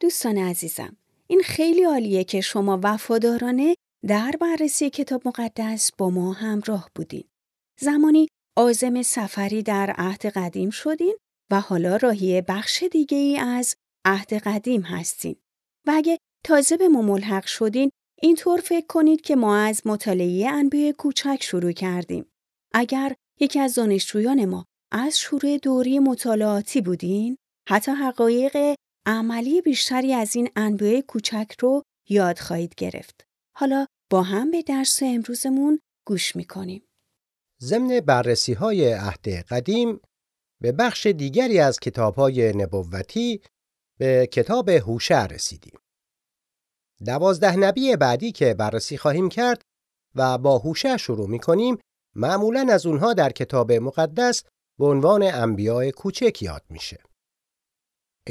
دوستان عزیزم این خیلی عالیه که شما وفادارانه در بررسی کتاب مقدس با ما همراه بودین. زمانی آزم سفری در عهد قدیم شدین و حالا راهی بخش دیگه ای از عهد قدیم هستین. و اگه تازه به ما ملحق شدین اینطور فکر کنید که ما از مطالعه انبیاء کوچک شروع کردیم. اگر یکی از دانشجویان ما از شروع دوری مطالعاتی بودین، حتی حقایق عملی بیشتری از این انبیاء کوچک رو یاد خواهید گرفت. حالا با هم به درس امروزمون گوش می‌کنیم. ضمن بررسی های عهد قدیم به بخش دیگری از کتاب های نبوتی به کتاب هوشع رسیدیم. دوازده نبی بعدی که بررسی خواهیم کرد و با هوشع شروع می کنیم معمولا از اونها در کتاب مقدس به عنوان انبیاء کوچک یاد میشه.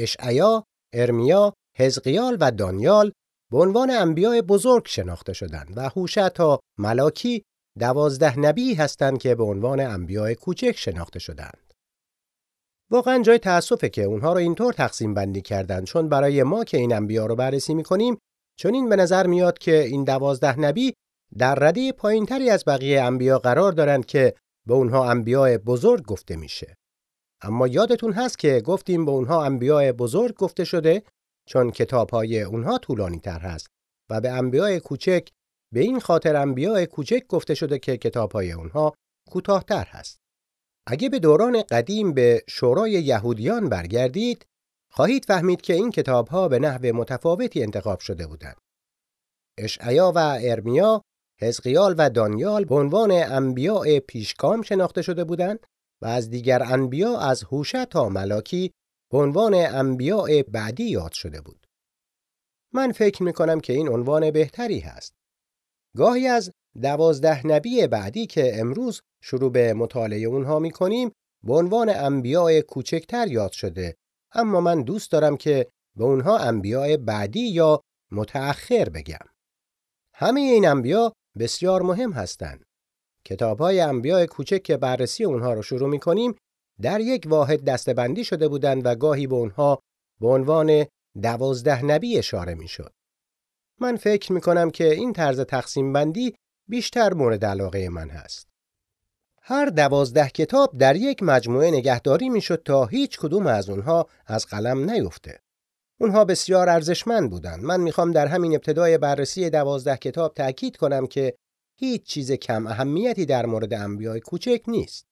اشعیا، ارمیا، حزقیال و دانیال به عنوان انبیاء بزرگ شناخته شدند و هوشع تا ملاکی دوازده نبی هستند که به عنوان انبیاء کوچک شناخته شدند. واقعا جای تأسفه که اونها رو اینطور تقسیم بندی کردند چون برای ما که این انبیا رو بررسی می‌کنیم چون این به نظر میاد که این دوازده نبی در رده پایینتری از بقیه انبیا قرار دارند که به اونها انبیاء بزرگ گفته میشه. اما یادتون هست که گفتیم به اونها انبیاء بزرگ گفته شده چون کتابهای اونها طولانی تر هست و به انبیاء کوچک به این خاطر انبیاء کوچک گفته شده که کتابهای اونها کوتاهتر هست. اگه به دوران قدیم به شورای یهودیان برگردید خواهید فهمید که این کتابها به نحو متفاوتی انتخاب شده بودند. اشعیا و ارمیا، حزقیال و دانیال به عنوان انبیاء پیشگام شناخته شده بودند و از دیگر انبیا از هوشع تا ملاکی به عنوان انبیاء بعدی یاد شده بود. من فکر می کنم که این عنوان بهتری هست. گاهی از دوازده نبی بعدی که امروز شروع به مطالعه اونها می کنیم به عنوان انبیاء کوچکتر یاد شده اما من دوست دارم که به اونها انبیاء بعدی یا متأخر بگم. همه این انبیا بسیار مهم هستند. کتاب های انبیاء کوچک که بررسی اونها رو شروع می کنیم در یک واحد دستبندی شده بودند و گاهی به اونها به عنوان دوازده نبی اشاره می شد. من فکر می کنم که این طرز تقسیم بندی بیشتر مورد علاقه من هست. هر دوازده کتاب در یک مجموعه نگهداری می شد تا هیچ کدوم از اونها از قلم نیفته. اونها بسیار ارزشمند بودند. من می‌خوام در همین ابتدای بررسی دوازده کتاب تأکید کنم که هیچ چیز کم اهمیتی در مورد انبیای کوچک نیست.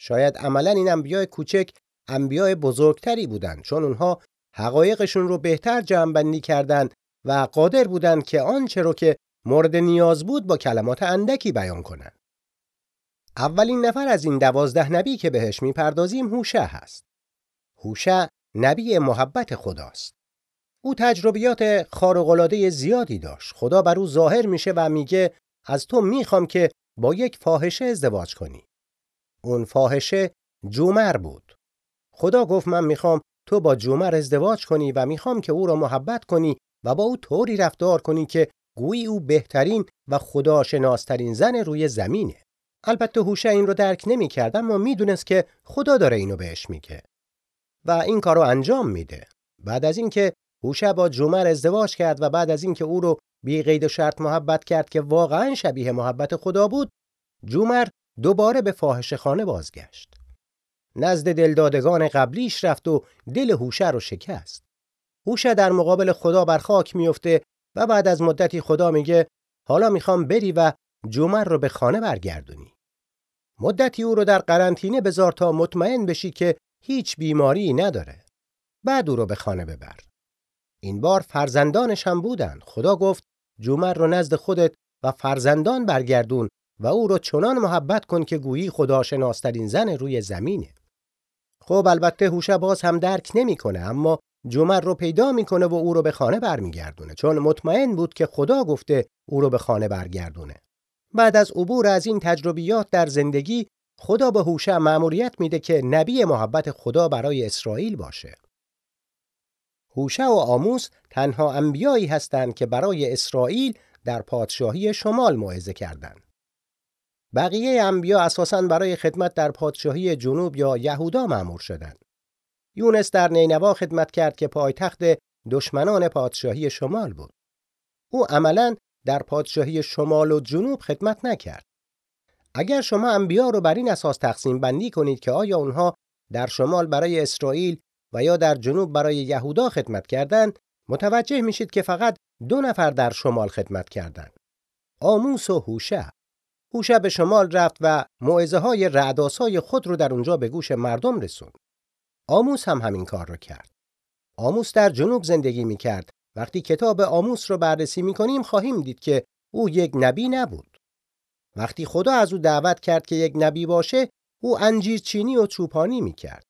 شاید عملا این انبیای کوچک انبیای بزرگتری بودند چون اونها حقایقشون رو بهتر جمعبندی کردند و قادر بودند که آنچه رو که مورد نیاز بود با کلمات اندکی بیان کنند. اولین نفر از این دوازده نبی که بهش می‌پردازیم هوشع هست. هوشع نبی محبت خداست. او تجربیات خارق‌العاده زیادی داشت. خدا بر او ظاهر میشه و میگه از تو می‌خوام که با یک فاحشه ازدواج کنی. اون فاحشه جومر بود. خدا گفت من می‌خوام تو با جومر ازدواج کنی و می‌خوام که او را محبت کنی و با او طوری رفتار کنی که گویی او بهترین و خداشناسترین زن روی زمینه. البته هوشه این رو درک نمی‌کرد اما می‌دونست که خدا داره اینو بهش میگه و این کارو انجام میده. بعد از اینکه هوشه با جومر ازدواج کرد و بعد از اینکه او رو بی قید و شرط محبت کرد که واقعا شبیه محبت خدا بود، جومر دوباره به فاحشه خانه بازگشت. نزد دلدادگان قبلیش رفت و دل هوشه رو شکست. هوشه در مقابل خدا بر خاک میفته و بعد از مدتی خدا میگه حالا می‌خوام بری و جومر رو به خانه برگردونی. مدتی او رو در قرنطینه بذار تا مطمئن بشی که هیچ بیماری نداره. بعد او رو به خانه ببر. این بار فرزندانش هم بودن. خدا گفت جومر رو نزد خودت و فرزندان برگردون و او رو چنان محبت کن که گویی خداشناسترین زن روی زمینه. خب البته هوشه باز هم درک نمی‌کنه اما جمر رو پیدا می‌کنه و او رو به خانه برمیگردونه چون مطمئن بود که خدا گفته او رو به خانه برگردونه. بعد از عبور از این تجربیات در زندگی خدا به هوشه مأموریت میده که نبی محبت خدا برای اسرائیل باشه. هوشه و آموس تنها انبیایی هستند که برای اسرائیل در پادشاهی شمال موعظه کردند. بقیه انبیا اساساً برای خدمت در پادشاهی جنوب یا یهودا مأمور شدند. یونس در نینوا خدمت کرد که پایتخت دشمنان پادشاهی شمال بود. او عملا در پادشاهی شمال و جنوب خدمت نکرد. اگر شما انبیا رو بر این اساس تقسیم بندی کنید که آیا اونها در شمال برای اسرائیل و یا در جنوب برای یهودا خدمت کردند متوجه میشید که فقط دو نفر در شمال خدمت کردند. آموس و هوشه هوشه به شمال رفت و موعظه های رعداسای خود رو در اونجا به گوش مردم رسوند. آموس هم همین کار رو کرد. آموس در جنوب زندگی می کرد وقتی کتاب آموس رو بررسی می کنیم خواهیم دید که او یک نبی نبود. وقتی خدا از او دعوت کرد که یک نبی باشه او انجیر چینی و چوپانی می کرد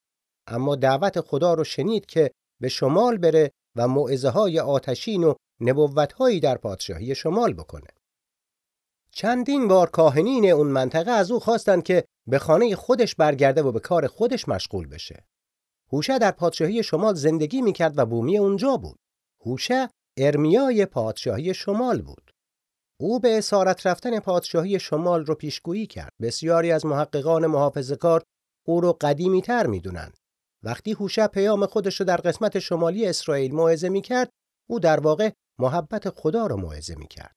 اما دعوت خدا رو شنید که به شمال بره و موعظه های آتشین و نبوت هایی در پادشاهی شمال بکنه. چندین بار کاهنین اون منطقه از او خواستند که به خانه خودش برگرده و به کار خودش مشغول بشه. هوشه در پادشاهی شمال زندگی می‌کرد و بومی اونجا بود. هوشه ارمیای پادشاهی شمال بود. او به اسارت رفتن پادشاهی شمال رو پیشگویی کرد. بسیاری از محققان محافظه‌کار او رو قدیمی تر می‌دونند. وقتی هوشه پیام خودش رو در قسمت شمالی اسرائیل موعظه می‌کرد او در واقع محبت خدا رو موعظه می‌کرد.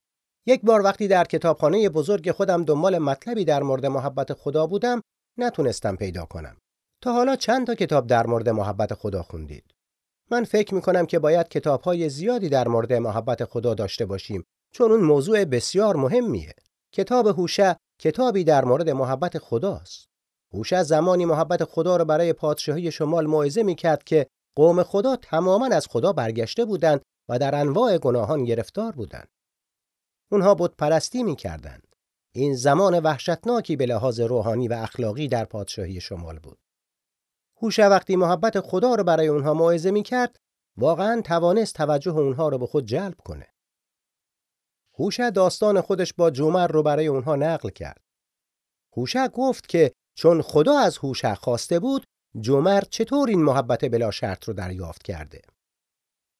یک بار وقتی در کتابخانه بزرگ خودم دنبال مطلبی در مورد محبت خدا بودم نتونستم پیدا کنم. تا حالا چند تا کتاب در مورد محبت خدا خوندید. من فکر می‌کنم که باید کتابهای زیادی در مورد محبت خدا داشته باشیم چون اون موضوع بسیار مهمیه. کتاب هوشه کتابی در مورد محبت خداست. هوشه زمانی محبت خدا را برای پادشاهی شمال موعظه می‌کرد که قوم خدا تماما از خدا برگشته بودند و در انواع گناهان گرفتار بودند. اونها بود پرستی می‌کردند. این زمان وحشتناکی به لحاظ روحانی و اخلاقی در پادشاهی شمال بود. هوشه وقتی محبت خدا را برای اونها موعظه می‌کرد، واقعا توانست توجه اونها را به خود جلب کنه. هوشه داستان خودش با جومر رو برای اونها نقل کرد. هوشه گفت که چون خدا از هوشع خواسته بود جمر چطور این محبت بلا شرط رو دریافت کرده؟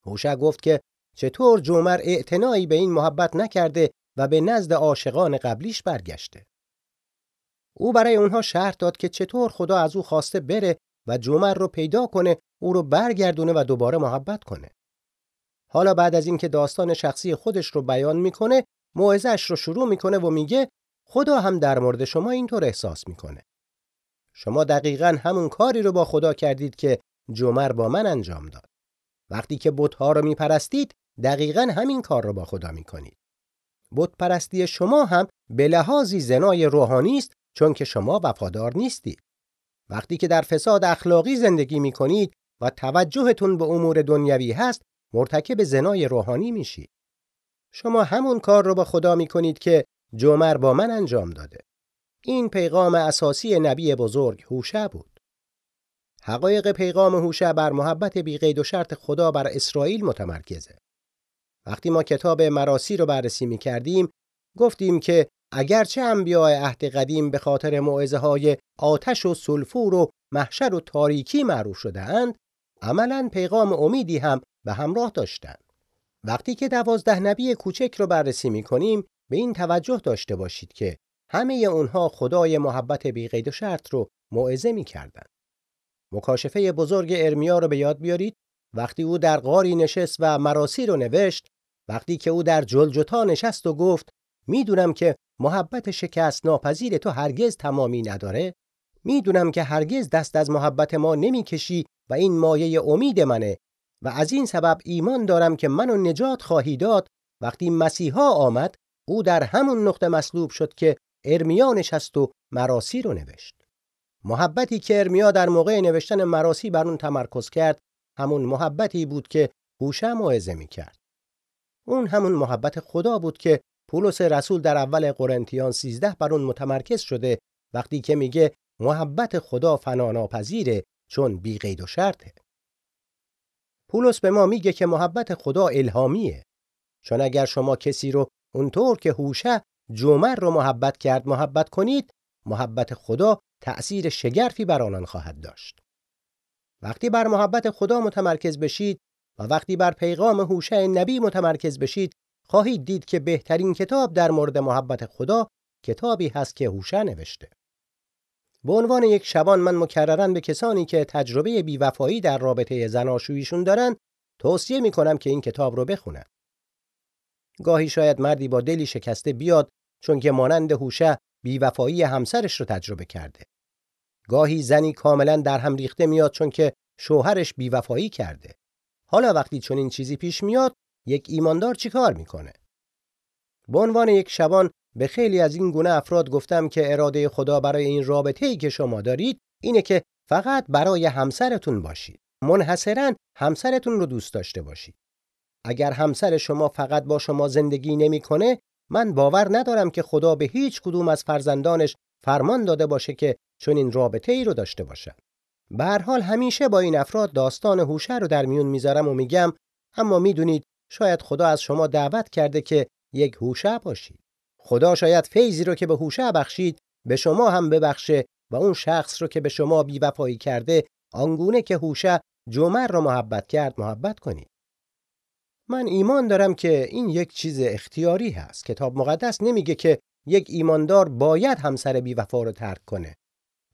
هوشع گفت که چطور جمر اعتنایی به این محبت نکرده و به نزد عاشقان قبلیش برگشته. او برای اونها شرط داد که چطور خدا از او خواسته بره و جمر رو پیدا کنه او رو برگردونه و دوباره محبت کنه. حالا بعد از اینکه داستان شخصی خودش رو بیان می‌کنه موعظه‌اش رو شروع می‌کنه و میگه خدا هم در مورد شما اینطور احساس می‌کنه. شما دقیقا همون کاری رو با خدا کردید که جمر با من انجام داد. وقتی که بتها رو میپرستید دقیقا همین کار رو با خدا می‌کنید. بت پرستی شما هم به لحاظی زنای روحانی است چون که شما وفادار نیستید. وقتی که در فساد اخلاقی زندگی می‌کنید و توجهتون به امور دنیوی هست مرتکب زنای روحانی میشید. شما همون کار رو با خدا می‌کنید که جمر با من انجام داده. این پیغام اساسی نبی بزرگ هوشه بود. حقایق پیغام هوشه بر محبت بیقید و شرط خدا بر اسرائیل متمرکزه. وقتی ما کتاب مراسی رو بررسی می کردیم گفتیم که اگرچه انبیاء عهد قدیم به خاطر موعظه های آتش و سلفور و محشر و تاریکی معروف شده اند عملا پیغام امیدی هم به همراه داشتند. وقتی که دوازده نبی کوچک رو بررسی می کنیم به این توجه داشته باشید که همه اونها خدای محبت بیقید و شرط رو موعظه می‌کردند. مکاشفه بزرگ ارمیا رو به یاد بیارید. وقتی او در غاری نشست و مراسی رو نوشت وقتی که او در جلجتا نشست و گفت می‌دونم که محبت شکست ناپذیر تو هرگز تمامی نداره. می‌دونم که هرگز دست از محبت ما نمی‌کشی و این مایه امید منه و از این سبب ایمان دارم که منو نجات خواهی داد. وقتی مسیحا آمد او در همون نقطه مصلوب شد که ارمیا نشست و مراسی رو نوشت. محبتی که ارمیا در موقع نوشتن مراسی بر اون تمرکز کرد همون محبتی بود که هوشه موعظه می کرد. اون همون محبت خدا بود که پولس رسول در اول قرنتیان 13 بر اون متمرکز شده وقتی که میگه محبت خدا فناناپذیره چون بی قید و شرطه. پولس به ما میگه که محبت خدا الهامیه چون اگر شما کسی رو اونطور که هوشه جومر رو محبت کرد محبت کنید محبت خدا تأثیر شگرفی بر آنان خواهد داشت وقتی بر محبت خدا متمرکز بشید و وقتی بر پیغام هوشه نبی متمرکز بشید خواهید دید که بهترین کتاب در مورد محبت خدا کتابی هست که هوشه نوشته به عنوان یک شبان من مکررن به کسانی که تجربه بیوفایی در رابطه زناشوییشون دارن توصیه می کنم که این کتاب رو بخونن. گاهی شاید مردی با دلی شکسته بیاد چون که مانند هوشه بیوفایی همسرش رو تجربه کرده. گاهی زنی کاملا در هم ریخته میاد چون که شوهرش بیوفایی کرده. حالا وقتی چون این چیزی پیش میاد یک ایماندار چیکار می‌کنه؟ به عنوان یک شبان به خیلی از این گونه افراد گفتم که اراده خدا برای این رابطه ای که شما دارید اینه که فقط برای همسرتون باشید. منحصرا همسرتون رو دوست داشته باشید. اگر همسر شما فقط با شما زندگی نمی‌کنه من باور ندارم که خدا به هیچ کدوم از فرزندانش فرمان داده باشه که چون این رابطه ای رو داشته باشن. به حال همیشه با این افراد داستان هوشه رو در میون می‌ذارم و میگم اما می‌دونید شاید خدا از شما دعوت کرده که یک هوشه باشید. خدا شاید فیضی رو که به هوشه بخشید به شما هم ببخشه و اون شخص رو که به شما بیوفایی کرده آنگونه که هوشه جمر را محبت کرد محبت کنید. من ایمان دارم که این یک چیز اختیاری هست. کتاب مقدس نمیگه که یک ایماندار باید همسر بیوفا رو ترک کنه.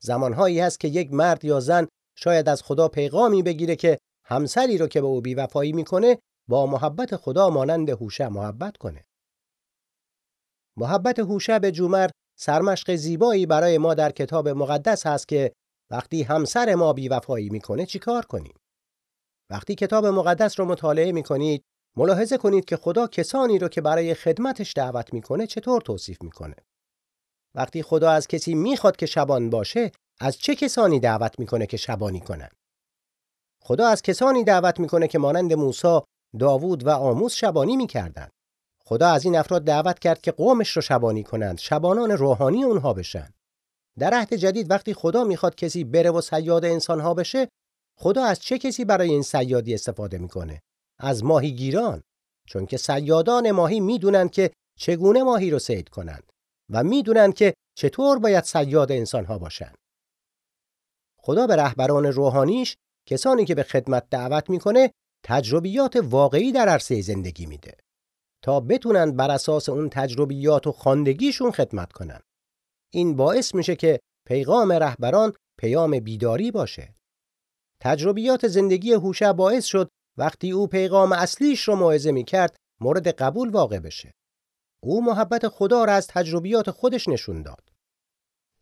زمانهایی هست که یک مرد یا زن شاید از خدا پیغامی بگیره که همسری رو که به او بیوفایی می‌کنه با محبت خدا مانند هوشه محبت کنه. محبت هوشه به جومر سرمشق زیبایی برای ما در کتاب مقدس هست که وقتی همسر ما بیوفایی می‌کنه چیکار کنیم؟ وقتی کتاب مقدس رو مطالعه می‌کنید ملاحظه کنید که خدا کسانی رو که برای خدمتش دعوت می‌کنه چطور توصیف می‌کنه. وقتی خدا از کسی می‌خواد که شبان باشه از چه کسانی دعوت می‌کنه که شبانی کنن؟ خدا از کسانی دعوت می‌کنه که مانند موسی، داوود و آموز شبانی می‌کردن. خدا از این افراد دعوت کرد که قومش رو شبانی کنند، شبانان روحانی اونها بشن. در عهد جدید وقتی خدا می‌خواد کسی بره و سیاد انسانها بشه، خدا از چه کسی برای این سیادی استفاده می‌کنه؟ از ماهیگیران چون که سیادان ماهی می‌دونند که چگونه ماهی رو صید کنند و می‌دونند که چطور باید سیاد انسانها باشند. خدا به رهبران روحانیش کسانی که به خدمت دعوت می‌کنه تجربیات واقعی در عرصه زندگی میده تا بتونن بر اساس اون تجربیات و خواندگیشون خدمت کنن. این باعث میشه که پیغام رهبران پیام بیداری باشه. تجربیات زندگی هوشه باعث شد وقتی او پیغام اصلیش رو موعظه می‌کرد مورد قبول واقع بشه. او محبت خدا را از تجربیات خودش نشون داد.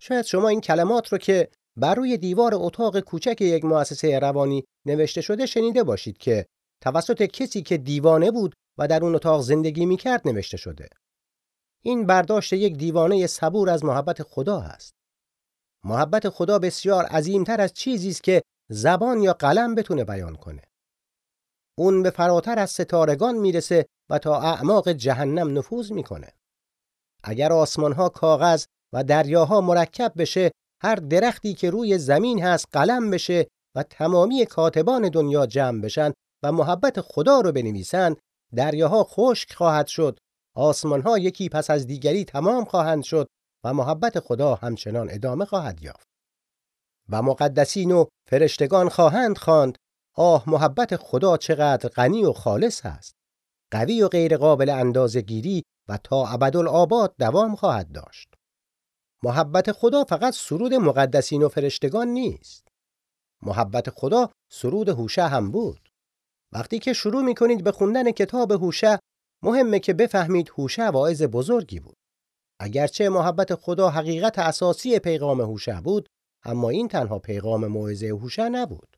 شاید شما این کلمات رو که بر روی دیوار اتاق کوچک یک مؤسسه روانی نوشته شده شنیده باشید که توسط کسی که دیوانه بود و در اون اتاق زندگی می‌کرد نوشته شده. این برداشت یک دیوانه صبور از محبت خدا است. محبت خدا بسیار عظیمتر از چیزی است که زبان یا قلم بتونه بیان کنه. اون به فراتر از ستارگان می‌رسه و تا اعماق جهنم نفوذ می‌کنه. اگر آسمان ها کاغذ و دریاها مرکب بشه هر درختی که روی زمین هست قلم بشه و تمامی کاتبان دنیا جمع بشن و محبت خدا رو بنویسن دریاها خشک خواهد شد آسمان ها یکی پس از دیگری تمام خواهند شد و محبت خدا همچنان ادامه خواهد یافت و مقدسین و فرشتگان خواهند خواند آه محبت خدا چقدر غنی و خالص است. قوی و غیر قابل اندازه گیری و تا ابدالآباد دوام خواهد داشت. محبت خدا فقط سرود مقدسین و فرشتگان نیست. محبت خدا سرود هوشه هم بود. وقتی که شروع می کنید به خوندن کتاب هوشه مهمه که بفهمید هوشه واعظ بزرگی بود. اگرچه محبت خدا حقیقت اساسی پیغام هوشه بود اما این تنها پیغام موعظه هوشه نبود.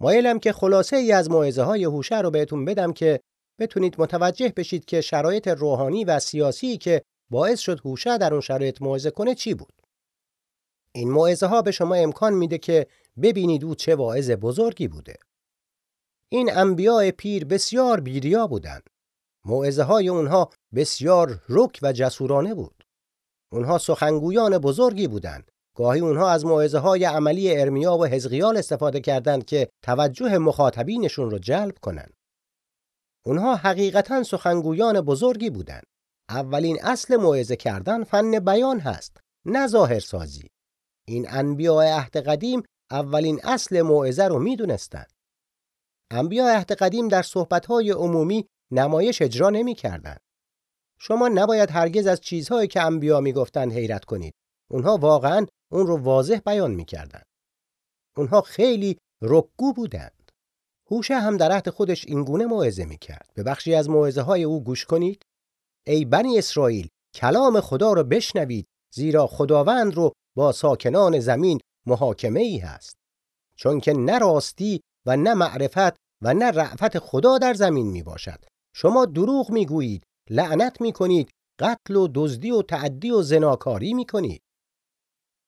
مایلم که خلاصه ای از موعظه های هوشه رو بهتون بدم که بتونید متوجه بشید که شرایط روحانی و سیاسی که باعث شد هوشه در اون شرایط موعظه کنه چی بود. این موعظه ها به شما امکان میده که ببینید او چه واعظ بزرگی بوده. این انبیاء پیر بسیار بیریا بودند. موعظه های اونها بسیار رک و جسورانه بود. اونها سخنگویان بزرگی بودند گاهی اونها از موعظه های عملی ارمیا و حزقیال استفاده کردند که توجه مخاطبینشون رو جلب کنند. اونها حقیقتا سخنگویان بزرگی بودند. اولین اصل موعظه کردن فن بیان هست، نه ظاهر سازی. این انبیاء عهد قدیم اولین اصل موعظه رو می‌دونستند. انبیاء عهد قدیم در صحبت‌های عمومی نمایش اجرا نمی‌کردند. شما نباید هرگز از چیزهایی که انبیا می‌گفتند حیرت کنید. اونها واقعا اون رو واضح بیان می‌کردند. اونها خیلی رکگو بودند. هوشه هم در عهد خودش اینگونه موعظه می‌کرد. به بخشی از موعظه های او گوش کنید. ای بنی اسرائیل کلام خدا رو بشنوید زیرا خداوند رو با ساکنان زمین محاکمه ای هست. چون که نه راستی و نه معرفت و نه رعفت خدا در زمین می باشد. شما دروغ می گویید، لعنت می کنید، قتل و دزدی و تعدی و زناکاری می کنید.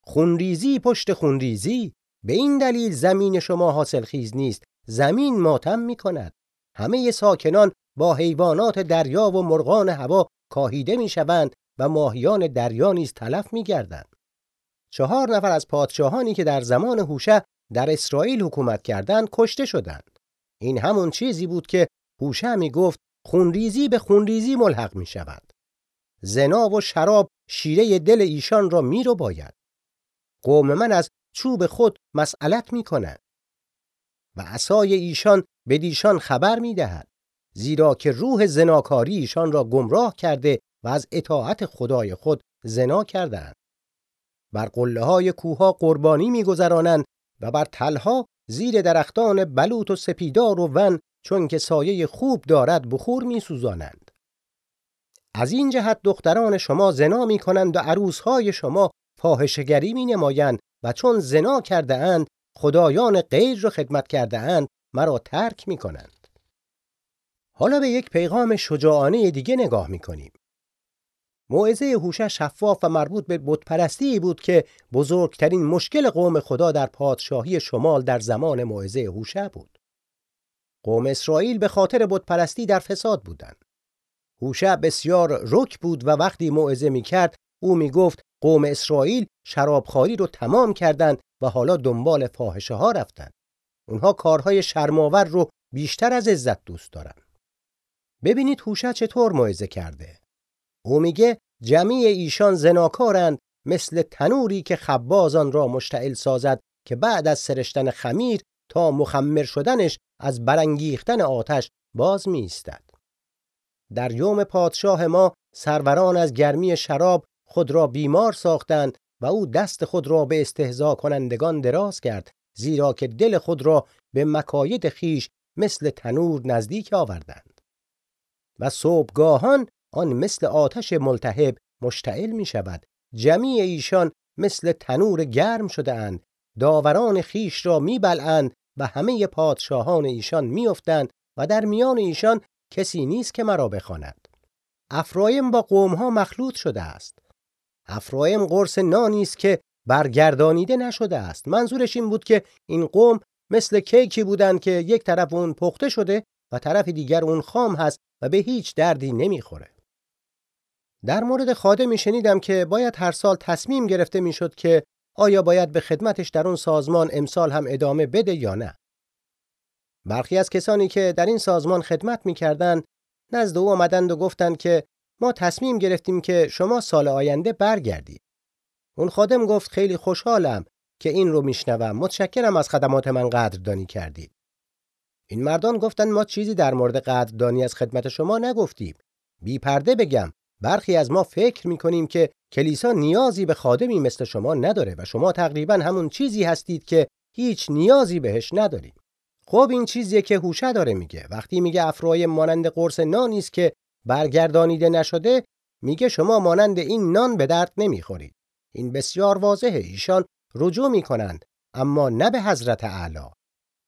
خونریزی پشت خونریزی به این دلیل زمین شما حاصل خیز نیست زمین ماتم می کند همه ساکنان با حیوانات دریا و مرغان هوا کاهیده می شوند و ماهیان دریا نیز تلف می گردند. چهار نفر از پادشاهانی که در زمان هوشه در اسرائیل حکومت کردند کشته شدند. این همون چیزی بود که هوشه می گفت خونریزی به خونریزی ملحق می شود. زنا و شراب شیره دل ایشان را می رو باید. قوم من از چوب خود مسئلت می کنند و عصای ایشان به دیشان خبر می دهد زیرا که روح زناکاری ایشان را گمراه کرده و از اطاعت خدای خود زنا کردند بر قله های کوها قربانی میگذرانند و بر تلها زیر درختان بلوط و سپیدار و ون چون که سایه خوب دارد بخور میسوزانند. از این جهت دختران شما زنا می کنند و عروسهای شما فاحشگری می نمایند و چون زنا کرده اند خدایان غیر را خدمت کرده اند مرا ترک می کنند. حالا به یک پیغام شجاعانه دیگه نگاه می کنیم. موعظه هوشه شفاف و مربوط به بتپرستی بود که بزرگترین مشکل قوم خدا در پادشاهی شمال در زمان موعظه هوشه بود. قوم اسرائیل به خاطر بتپرستی در فساد بودند. هوشه بسیار رک بود و وقتی موعظه می کرد او می گفت قوم اسرائیل شرابخواری رو تمام کردند و حالا دنبال فاحشه ها رفتند. اونها کارهای شرماور رو بیشتر از عزت دوست دارن. ببینید هوشع چطور موعظه کرده. او میگه جمعی ایشان زناکارند مثل تنوری که خبازان را مشتعل سازد که بعد از سرشتن خمیر تا مخمر شدنش از برانگیختن آتش باز می در یوم پادشاه ما سروران از گرمی شراب خود را بیمار ساختند و او دست خود را به استهزا کنندگان دراز کرد زیرا که دل خود را به مکاید خیش مثل تنور نزدیک آوردند. و صبحگاهان آن مثل آتش ملتهب مشتعل می شود جمیع ایشان مثل تنور گرم شده اند داوران خیش را می بلند و همه پادشاهان ایشان میافتند و در میان ایشان کسی نیست که مرا بخواند. افرایم با قومها مخلوط شده است. افرایم قرص نانی است که برگردانیده نشده است. منظورش این بود که این قوم مثل کیکی بودند که یک طرف اون پخته شده و طرف دیگر اون خام هست و به هیچ دردی نمی‌خوره. در مورد خادمی شنیدم که باید هر سال تصمیم گرفته می‌شد که آیا باید به خدمتش در اون سازمان امسال هم ادامه بده یا نه. برخی از کسانی که در این سازمان خدمت می‌کردند نزد او آمدند و گفتند که ما تصمیم گرفتیم که شما سال آینده برگردید. اون خادم گفت خیلی خوشحالم که این رو میشنوم. متشکرم از خدمات من قدردانی کردید. این مردان گفتن ما چیزی در مورد قدردانی از خدمت شما نگفتیم. بی پرده بگم برخی از ما فکر می‌کنیم که کلیسا نیازی به خادمی مثل شما نداره و شما تقریبا همون چیزی هستید که هیچ نیازی بهش نداریم. خب این چیزیه که هوشه داره میگه وقتی میگه افرای مانند قرص نانی است که برگردانیده نشده میگه شما مانند این نان به درد نمی‌خورید. این بسیار واضحه ایشان رجوع می‌کنند اما نه به حضرت اعلی.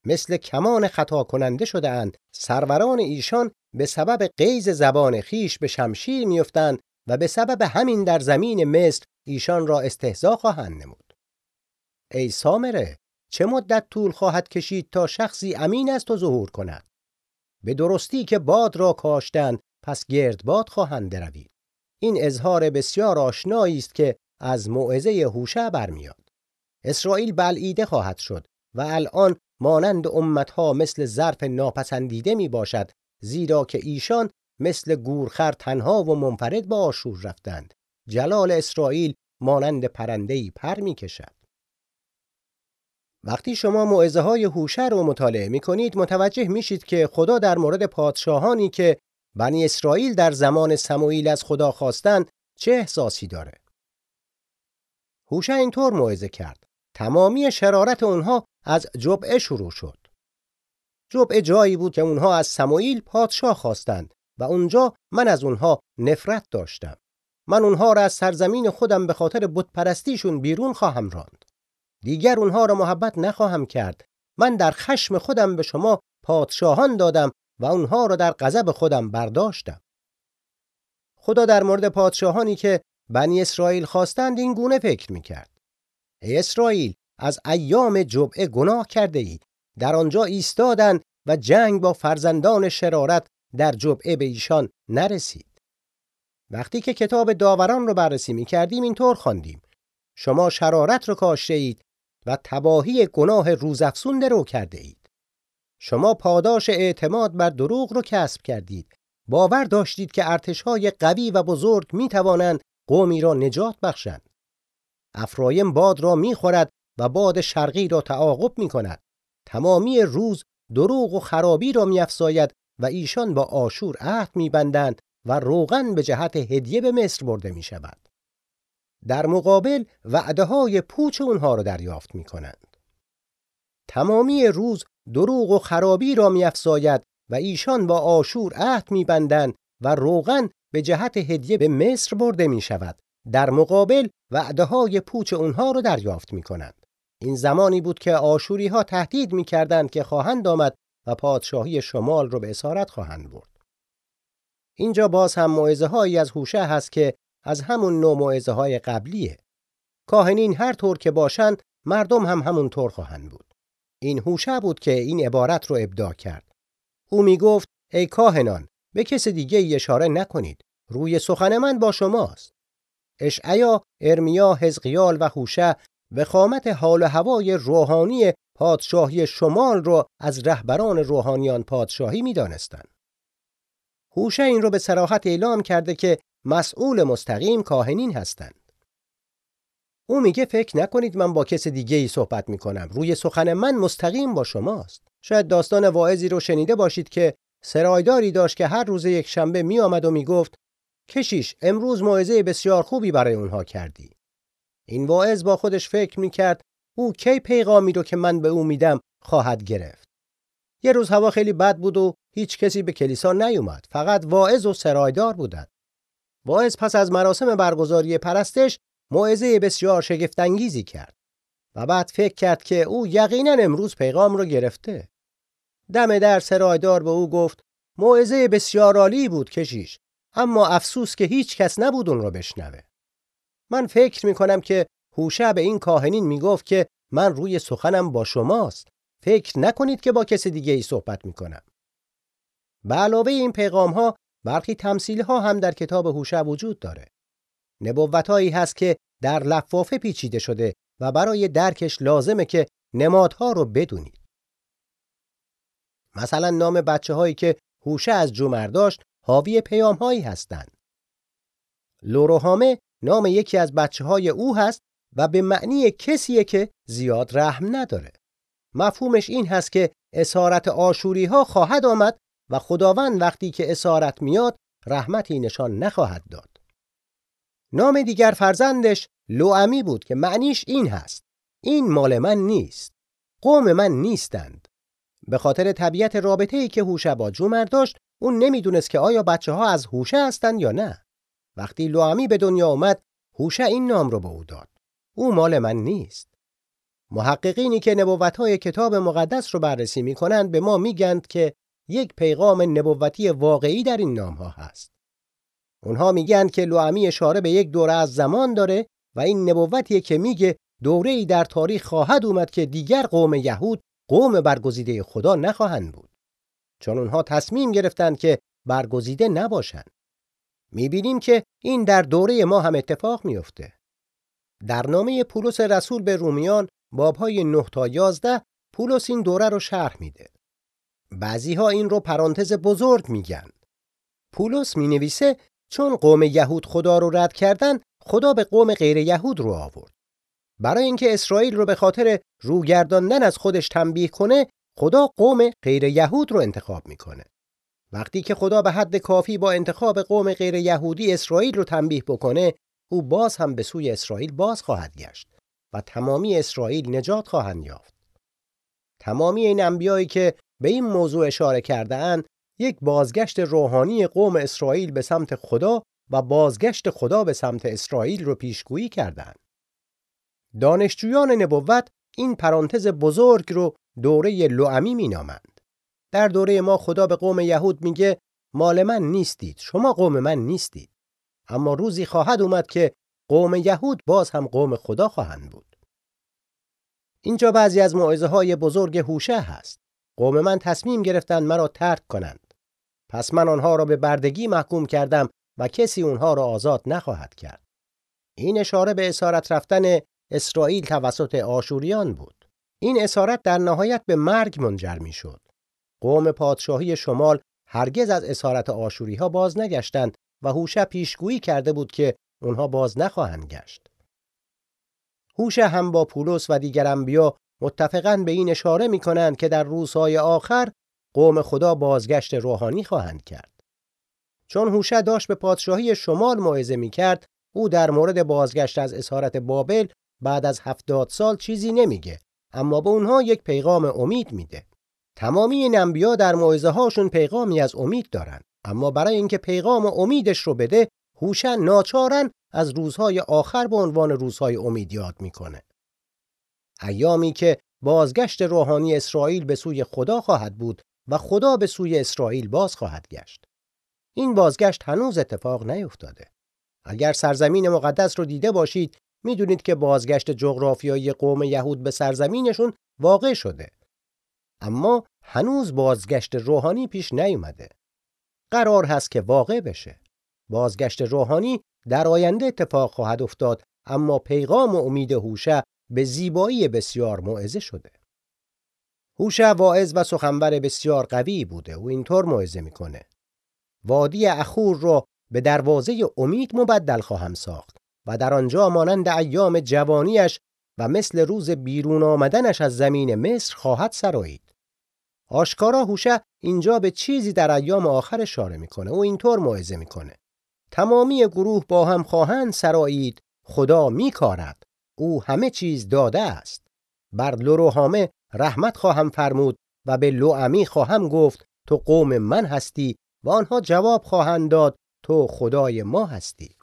مثل کمان خطا کننده شده اند سروران ایشان به سبب قیز زبان خیش به شمشیر میفتند و به سبب همین در زمین مصر ایشان را استهزا خواهند نمود. ای سامره چه مدت طول خواهد کشید تا شخصی امین است و ظهور کند؟ به درستی که باد را کاشتند پس گردباد خواهند روید این اظهار بسیار آشنایی است که از موعظه هوشع برمیاد. اسرائیل بلعیده خواهد شد و الان مانند امتها مثل ظرف ناپسندیده می باشد زیرا که ایشان مثل گورخر تنها و منفرد به آشور رفتند. جلال اسرائیل مانند پرنده‌ای پر می کشد وقتی شما موعظه های هوشع رو مطالعه می کنید متوجه میشید که خدا در مورد پادشاهانی که بنی اسرائیل در زمان سموئیل از خدا خواستند چه احساسی داره هوشع اینطور موعظه کرد تمامی شرارت اونها از جبعه شروع شد جبعه جایی بود که اونها از سموئیل پادشاه خواستند و اونجا من از اونها نفرت داشتم. من اونها را از سرزمین خودم به خاطر بتپرستیشون بیرون خواهم راند. دیگر اونها را محبت نخواهم کرد. من در خشم خودم به شما پادشاهان دادم و اونها را در غضب خودم برداشتم. خدا در مورد پادشاهانی که بنی اسرائیل خواستند این گونه فکر می‌کرد. ای اسرائیل از ایام جبعه گناه کرده ای. در آنجا ایستادن و جنگ با فرزندان شرارت در جبعه به ایشان نرسید. وقتی که کتاب داوران رو بررسی می کردیم اینطور خواندیم. شما شرارت رو کاشته اید و تباهی گناه روزافسون درو کرده اید. شما پاداش اعتماد بر دروغ رو کسب کردید. باور داشتید که ارتشهای قوی و بزرگ می توانند قومی را نجات بخشند. افرایم باد را می خورد و باد شرقی را تعاقب می کند. تمامی روز دروغ و خرابی را می افزاید و ایشان با آشور عهد می بندند و روغن به جهت هدیه به مصر برده می شود. در مقابل وعده های پوچ اونها را دریافت می کنند. تمامی روز دروغ و خرابی را می افزاید و ایشان با آشور عهد می بندند و روغن به جهت هدیه به مصر برده می شود. در مقابل وعده های پوچ اونها را دریافت می کنند. این زمانی بود که آشوری ها تهدید می کردند که خواهند آمد و پادشاهی شمال رو به اسارت خواهند برد. اینجا باز هم موعظه هایی از هوشه هست که از همون نوع موعظه های قبلیه. کاهنین هر طور که باشند مردم هم همون طور خواهند بود. این هوشه بود که این عبارت رو ابداع کرد. او می گفت ای کاهنان به کس دیگه ای اشاره نکنید. روی سخن من با شماست. اشعیا، ارمیا، حزقیال و هوشه وخامت حال و هوای روحانی پادشاهی شمال را از رهبران روحانیان پادشاهی می دانستن. هوشه این رو به سراحت اعلام کرده که مسئول مستقیم کاهنین هستند. او میگه فکر نکنید من با کس دیگه ای صحبت می کنم. روی سخن من مستقیم با شماست. شاید داستان واعظی رو شنیده باشید که سرایداری داشت که هر روز یک شنبه می آمد و می گفت کشیش امروز موعظه بسیار خوبی برای اونها کردی. این واعظ با خودش فکر می کرد او کی پیغامی رو که من به او میدم خواهد گرفت. یه روز هوا خیلی بد بود و هیچ کسی به کلیسا نیومد. فقط واعظ و سرایدار بودند. واعظ پس از مراسم برگزاری پرستش موعظه بسیار شگفتانگیزی کرد و بعد فکر کرد که او یقینا امروز پیغام رو گرفته. دم در سرایدار به او گفت موعظه بسیار عالی بود کشیش اما افسوس که هیچ کس نبود اون رو بشنوه. من فکر می کنم که هوشه به این کاهنین می گفت که من روی سخنم با شماست. فکر نکنید که با کس دیگه ای صحبت می کنم. به علاوه این پیغام ها برخی تمثیل ها هم در کتاب هوشه وجود داره. نبوت هایی هست که در لفافه پیچیده شده و برای درکش لازمه که نمادها رو بدونید. مثلا نام بچه هایی که هوشه از جمر داشت حاوی پیام هایی هستند. لوروهامه نام یکی از بچه های او هست و به معنی کسیه که زیاد رحم نداره. مفهومش این هست که اسارت آشوری ها خواهد آمد و خداوند وقتی که اسارت میاد رحمتی نشان نخواهد داد. نام دیگر فرزندش لوعمی بود که معنیش این هست. این مال من نیست. قوم من نیستند. به خاطر طبیعت رابطه ای که هوشه با جومر داشت اون نمی‌دونست که آیا بچه ها از هوشه هستند یا نه. وقتی لوعمی به دنیا آمد هوشه این نام رو به او داد. او مال من نیست. محققینی که نبوتهای کتاب مقدس رو بررسی می کنند به ما میگند که یک پیغام نبوتی واقعی در این نام ها هست. اونها میگن که لوعمی اشاره به یک دوره از زمان داره و این نبوتیه که میگه دوره ای در تاریخ خواهد اومد که دیگر قوم یهود قوم برگزیده خدا نخواهند بود. چون اونها تصمیم گرفتند که برگزیده نباشند. می‌بینیم که این در دوره ما هم اتفاق میفته. در نامه پولس رسول به رومیان بابهای 9 تا 11 پولس این دوره رو شرح میده. بعضی ها این رو پرانتز بزرگ میگن. پولس می نویسه چون قوم یهود خدا رو رد کردن خدا به قوم غیر یهود رو آورد. برای اینکه اسرائیل رو به خاطر روگرداندن از خودش تنبیه کنه خدا قوم غیر یهود رو انتخاب می‌کنه. وقتی که خدا به حد کافی با انتخاب قوم غیر یهودی اسرائیل رو تنبیه بکنه او باز هم به سوی اسرائیل باز خواهد گشت و تمامی اسرائیل نجات خواهند یافت. تمامی این انبیایی که به این موضوع اشاره کرده یک بازگشت روحانی قوم اسرائیل به سمت خدا و بازگشت خدا به سمت اسرائیل رو پیشگویی کردند. دانشجویان نبوت این پرانتز بزرگ رو دوره لعمی مینامند. در دوره ما خدا به قوم یهود میگه مال من نیستید شما قوم من نیستید اما روزی خواهد اومد که قوم یهود باز هم قوم خدا خواهند بود اینجا بعضی از معایزه های بزرگ هوشه هست قوم من تصمیم گرفتند مرا ترک کنند پس من آنها را به بردگی محکوم کردم و کسی اونها را آزاد نخواهد کرد. این اشاره به اسارت رفتن اسرائیل توسط آشوریان بود. این اسارت در نهایت به مرگ منجر می شد قوم پادشاهی شمال هرگز از اسارت آشوری ها باز نگشتند و هوشه پیشگویی کرده بود که اونها باز نخواهند گشت. هوشه هم با پولس و دیگر انبیا متفقاً به این اشاره می کنند که در روزهای آخر قوم خدا بازگشت روحانی خواهند کرد. چون هوشه داشت به پادشاهی شمال موعظه می کرد، او در مورد بازگشت از اسارت بابل بعد از هفتاد سال چیزی نمیگه اما به اونها یک پیغام امید میده. تمامی نبیا در موعظه هاشون پیغامی از امید دارن اما برای اینکه پیغام امیدش رو بده هوشن ناچارن از روزهای آخر به عنوان روزهای امید یاد می‌کنه ایامی که بازگشت روحانی اسرائیل به سوی خدا خواهد بود و خدا به سوی اسرائیل باز خواهد گشت این بازگشت هنوز اتفاق نیفتاده اگر سرزمین مقدس رو دیده باشید می‌دونید که بازگشت جغرافیایی قوم یهود به سرزمینشون واقع شده اما هنوز بازگشت روحانی پیش نیومده. قرار هست که واقع بشه. بازگشت روحانی در آینده اتفاق خواهد افتاد اما پیغام و امید هوشه به زیبایی بسیار موعظه شده. هوشه واعظ و سخنور بسیار قوی بوده و اینطور موعظه می‌کنه. وادی اخور را به دروازه امید مبدل خواهم ساخت و در آنجا مانند ایام جوانیش و مثل روز بیرون آمدنش از زمین مصر خواهد سرایید. آشکارا هوشه اینجا به چیزی در ایام آخر اشاره می‌کنه و اینطور موعظه می‌کنه تمامی گروه با هم خواهند سرایید خدا میکارد او همه چیز داده است بر لروهامه رحمت خواهم فرمود و به لوعمی خواهم گفت تو قوم من هستی و آنها جواب خواهند داد تو خدای ما هستی.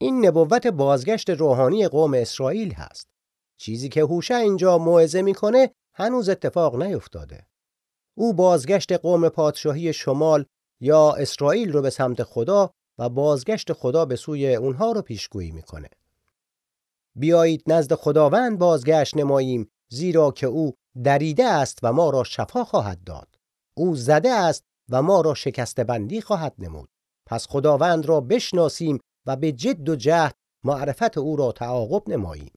این نبوت بازگشت روحانی قوم اسرائیل هست. چیزی که هوشه اینجا موعظه می‌کنه هنوز اتفاق نیفتاده. او بازگشت قوم پادشاهی شمال یا اسرائیل رو به سمت خدا و بازگشت خدا به سوی اونها رو پیشگویی می‌کنه. بیایید نزد خداوند بازگشت نماییم زیرا که او دریده است و ما را شفا خواهد داد. او زده است و ما را شکست بندی خواهد نمود. پس خداوند را بشناسیم و به جد و جهد معرفت او را تعاقب نماییم.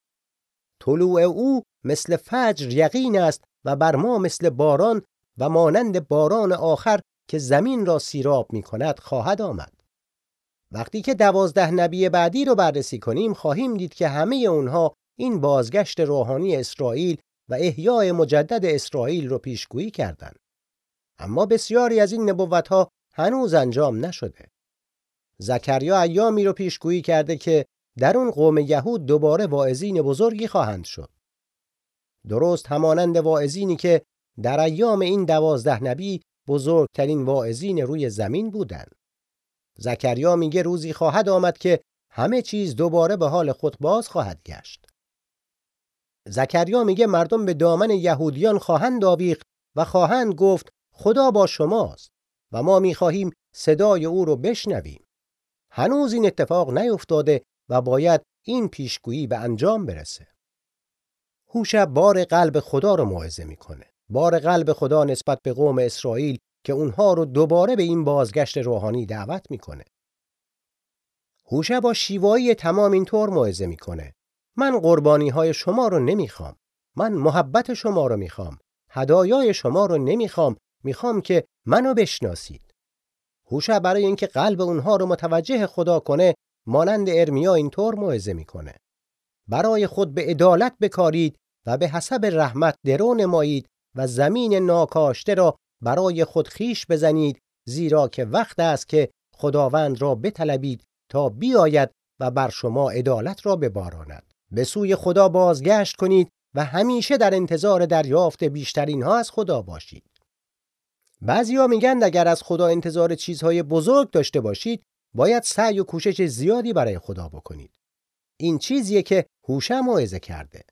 طلوع او مثل فجر یقین است و بر ما مثل باران و مانند باران آخر که زمین را سیراب می کند خواهد آمد. وقتی که دوازده نبی بعدی رو بررسی کنیم خواهیم دید که همه اونها این بازگشت روحانی اسرائیل و احیای مجدد اسرائیل رو پیشگویی کردند. اما بسیاری از این ها هنوز انجام نشده. زکریا ایامی رو پیشگویی کرده که در اون قوم یهود دوباره واعظین بزرگی خواهند شد. درست همانند واعظینی که در ایام این دوازده نبی بزرگترین واعظین روی زمین بودند. زکریا میگه روزی خواهد آمد که همه چیز دوباره به حال خود باز خواهد گشت. زکریا میگه مردم به دامن یهودیان خواهند آویخت و خواهند گفت خدا با شماست و ما می‌خواهیم صدای او رو بشنویم. هنوز این اتفاق نیفتاده و باید این پیشگویی به انجام برسه. هوش بار قلب خدا رو موعظه می‌کنه. بار قلب خدا نسبت به قوم اسرائیل که اونها رو دوباره به این بازگشت روحانی دعوت می‌کنه. هوشه با شیوایی تمام اینطور موعظه می‌کنه. من قربانی های شما رو نمی‌خوام. من محبت شما رو می‌خوام. هدایای شما رو نمی‌خوام. می‌خوام که منو بشناسید. هوشه برای اینکه قلب اونها رو متوجه خدا کنه مانند ارمیا اینطور موعظه می‌کنه. برای خود به عدالت بکارید و به حسب رحمت درو نمایید و زمین ناکاشته را برای خود خیش بزنید زیرا که وقت است که خداوند را بطلبید تا بیاید و بر شما عدالت را بباراند به سوی خدا بازگشت کنید و همیشه در انتظار دریافت بیشترین ها از خدا باشید بعضیا میگن اگر از خدا انتظار چیزهای بزرگ داشته باشید باید سعی و کوشش زیادی برای خدا بکنید. این چیزیه که هوشع موعظه کرده.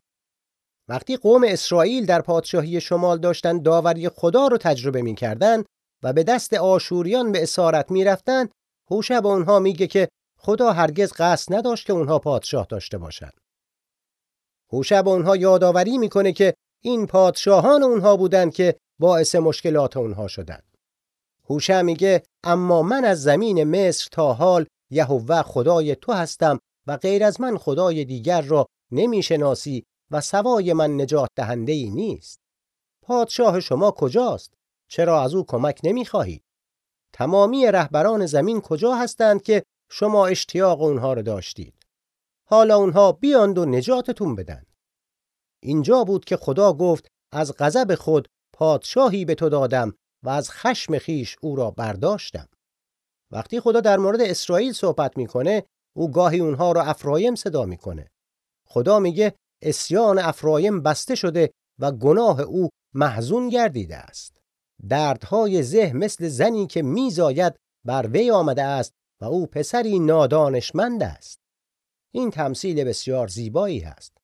وقتی قوم اسرائیل در پادشاهی شمال داشتن داوری خدا رو تجربه می‌کردن و به دست آشوریان به اسارت می‌رفتن، هوشع به اونها میگه که خدا هرگز قصد نداشت که اونها پادشاه داشته باشند. هوشع به اونها یادآوری می‌کنه که این پادشاهان اونها بودند که باعث مشکلات اونها شدند. هوشع میگه اما من از زمین مصر تا حال یهوه خدای تو هستم و غیر از من خدای دیگر را نمی‌شناسی و سوای من نجات دهنده ای نیست. پادشاه شما کجاست؟ چرا از او کمک نمی‌خواهید؟ تمامی رهبران زمین کجا هستند که شما اشتیاق اونها را داشتید؟ حالا اونها بیاند و نجاتتون بدن. اینجا بود که خدا گفت از غضب خود پادشاهی به تو دادم و از خشم خیش او را برداشتم. وقتی خدا در مورد اسرائیل صحبت می‌کنه او گاهی اونها را افرایم صدا می‌کنه. خدا میگه اسیان افرایم بسته شده و گناه او محزون گردیده است. دردهای زه مثل زنی که میزاید بر وی آمده است و او پسری نادانشمند است. این تمثیل بسیار زیبایی است.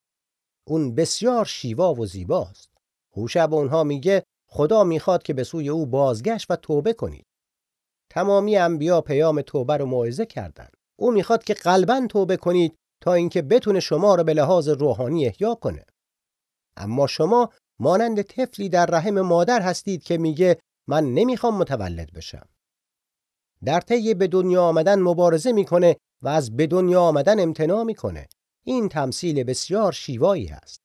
اون بسیار شیوا و زیباست. هوشع به اونها میگه خدا می‌خواد که به سوی او بازگشت و توبه کنید. تمامی انبیا پیام توبه رو موعظه کردند. او می‌خواد که قلبا توبه کنید تا اینکه بتونه شما رو به لحاظ روحانی احیا کنه. اما شما مانند طفلی در رحم مادر هستید که میگه من نمی‌خوام متولد بشم. در طی به دنیا آمدن مبارزه می‌کنه و از به دنیا آمدن امتناع می‌کنه. این تمثیل بسیار شیوایی است.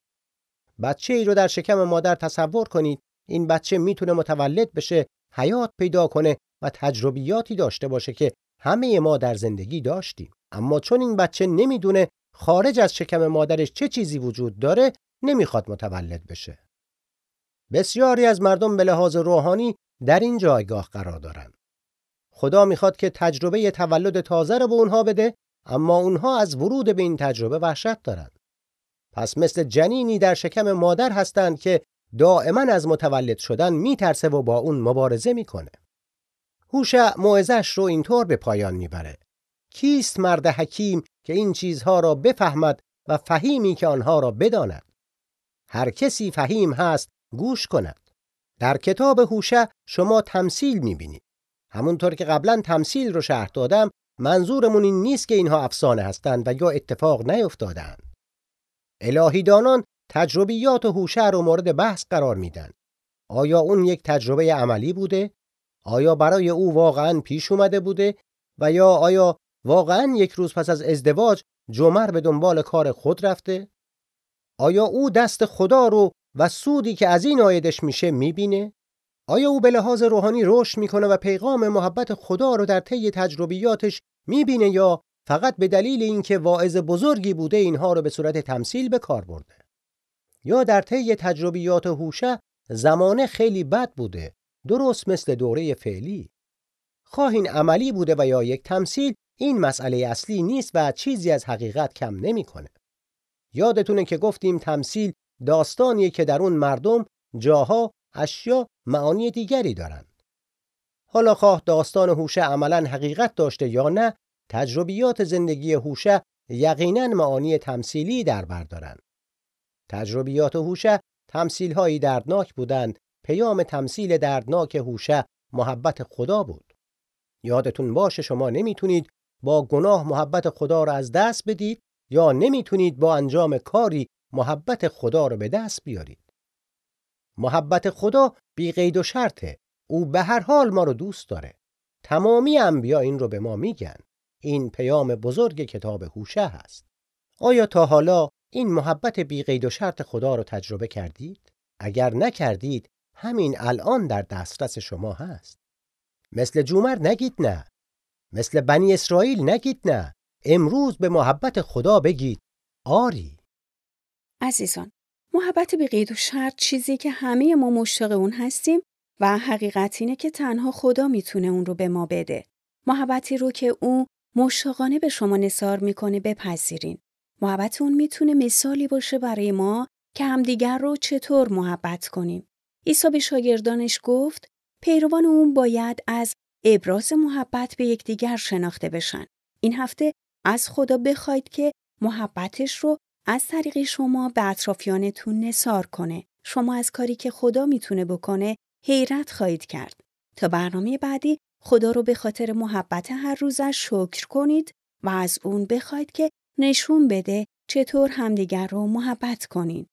بچه ای رو در شکم مادر تصور کنید این بچه می‌تونه متولد بشه حیات پیدا کنه و تجربیاتی داشته باشه که همه ما در زندگی داشتیم اما چون این بچه نمی‌دونه خارج از شکم مادرش چه چیزی وجود داره نمی‌خواد متولد بشه بسیاری از مردم به لحاظ روحانی در این جایگاه قرار دارند خدا می‌خواد که تجربه تولد تازه رو به اونها بده اما اونها از ورود به این تجربه وحشت دارند پس مثل جنینی در شکم مادر هستند که دائما از متولد شدن میترسه و با اون مبارزه می‌کنه. هوشع موعظش رو اینطور به پایان می‌بره. کیست مرد حکیم که این چیزها را بفهمد و فهیمی که آنها را بداند؟ هر کسی فهیم هست گوش کند. در کتاب هوشع شما تمثیل می‌بینید. همونطور که قبلا تمثیل رو شرح دادم منظورمون این نیست که اینها افسانه هستند و یا اتفاق نیفتادند. الهیدانان تجربیات و هوشع رو مورد بحث قرار میدن. آیا اون یک تجربه عملی بوده؟ آیا برای او واقعا پیش اومده بوده و یا آیا واقعا یک روز پس از ازدواج جمر به دنبال کار خود رفته؟ آیا او دست خدا رو و سودی که از این آیدش میشه می‌بینه؟ آیا او به لحاظ روحانی رشد می‌کنه و پیغام محبت خدا رو در طی تجربیاتش می‌بینه یا فقط به دلیل اینکه واعظ بزرگی بوده اینها رو به صورت تمثیل به کار برده؟ یا در طی تجربیات هوشه زمانه خیلی بد بوده درست مثل دوره فعلی خواهین عملی بوده و یا یک تمثیل این مسئله اصلی نیست و چیزی از حقیقت کم نمی‌کنه. یادتونه که گفتیم تمثیل داستانیه که در اون مردم جاها اشیا معانی دیگری دارند. حالا خواه داستان هوشه عملا حقیقت داشته یا نه تجربیات زندگی هوشه یقینا معانی تمثیلی در بر دارند. تجربیات هوشه تمثیل هایی دردناک بودند پیام تمثیل دردناک هوشه محبت خدا بود یادتون باشه شما نمی‌تونید با گناه محبت خدا را از دست بدید یا نمی‌تونید با انجام کاری محبت خدا را به دست بیارید محبت خدا بی قید و شرطه او به هر حال ما رو دوست داره تمامی انبیا این رو به ما میگن این پیام بزرگ کتاب هوشه هست آیا تا حالا این محبت بی قید و شرط خدا رو تجربه کردید؟ اگر نکردید همین الان در دسترس شما هست. مثل جومر نگید نه. مثل بنی اسرائیل نگید نه. امروز به محبت خدا بگید آری. عزیزان، محبت بی قید و شرط چیزی که همه ما مشتاق اون هستیم و حقیقت اینه که تنها خدا می‌تونه اون رو به ما بده. محبتی رو که او مشتاقانه به شما نثار می‌کنه بپذیرین. محبت اون می‌تونه مثالی باشه برای ما که همدیگر رو چطور محبت کنیم. عیسی به شاگردانش گفت پیروان اون باید از ابراز محبت به یکدیگر شناخته بشن. این هفته از خدا بخواید که محبتش رو از طریق شما به اطرافیانتون نصار کنه. شما از کاری که خدا می‌تونه بکنه حیرت خواهید کرد. تا برنامه بعدی خدا رو به خاطر محبت هر روزش شکر کنید و از اون بخواید که نشون بده چطور همدیگر رو محبت کنید.